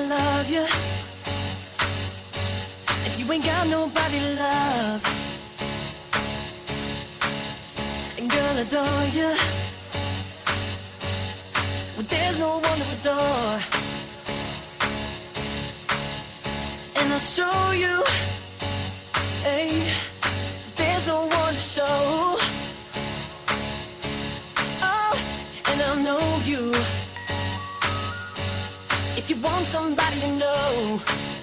I love you. If you ain't got nobody to love, and girl, adore you. but there's no one to adore, and I'll show you. Hey. you want somebody to know.